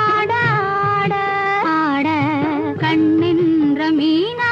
ஆட ஆட கண்ணின்ற மீனா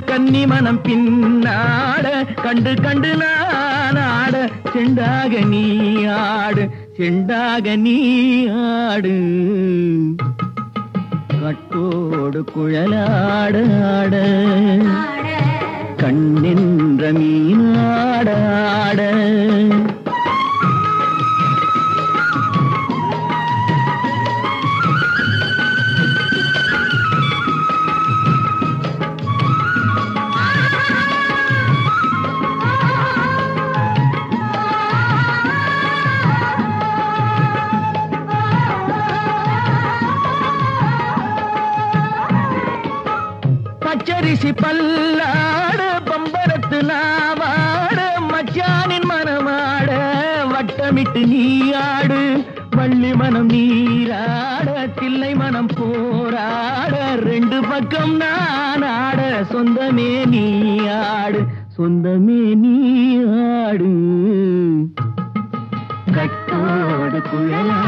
கன்னி மனம் பின்னாட கண்டு கண்டு நான் ஆட செண்டாக நீ ஆடு செண்டாக நீ ஆடு. கட்டோடு குழலாட ஆட. கண்ணின்ற மீனாட ஆட. பச்சரிசி பல்லாடு பம்பரத்து நாவாடு மச்சானின் மனமாட வட்டமிட்டு நீயாடு வள்ளி மனம் நீராட தில்லை மனம் போராட ரெண்டு பக்கம் நான் ஆட சொந்தமே நீயாடு சொந்தமே நீயாடு. கட்டோடு குழலா